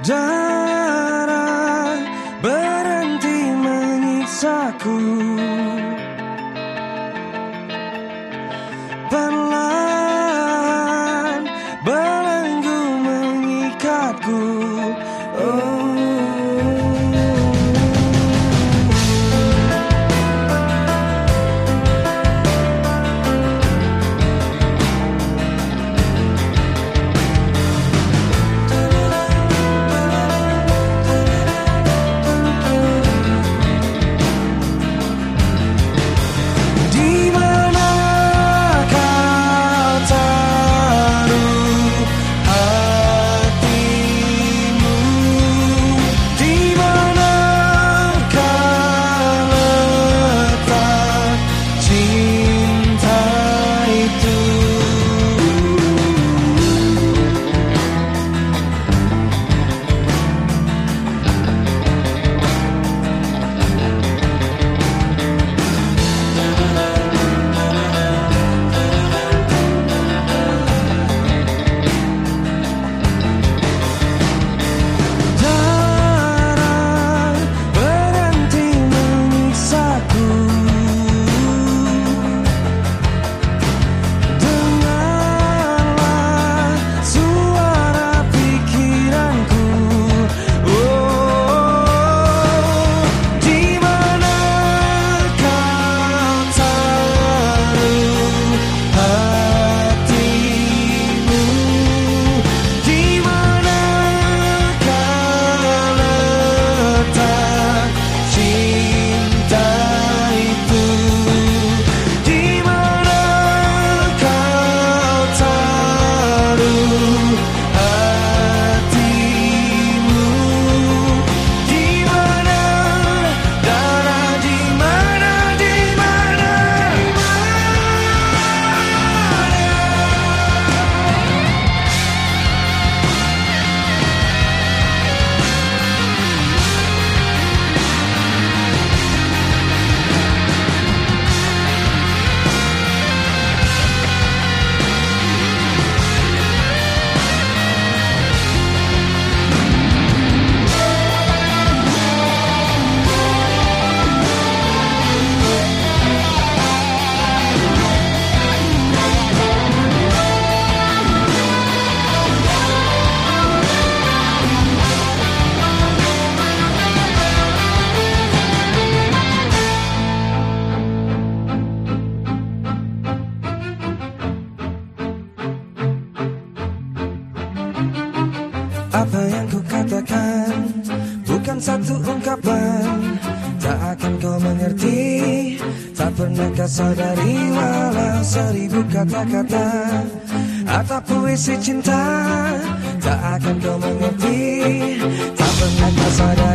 Darah berhenti menyiksaku. Perlahan belenggu mengikatku Apa yang ku katakan bukan satu ungkapan. Tak akan kau mengerti Tak pernah kau sadari walau seribu kata-kata. Atau puisi cinta Tak akan kau mengerti. Tak pernah kau sadari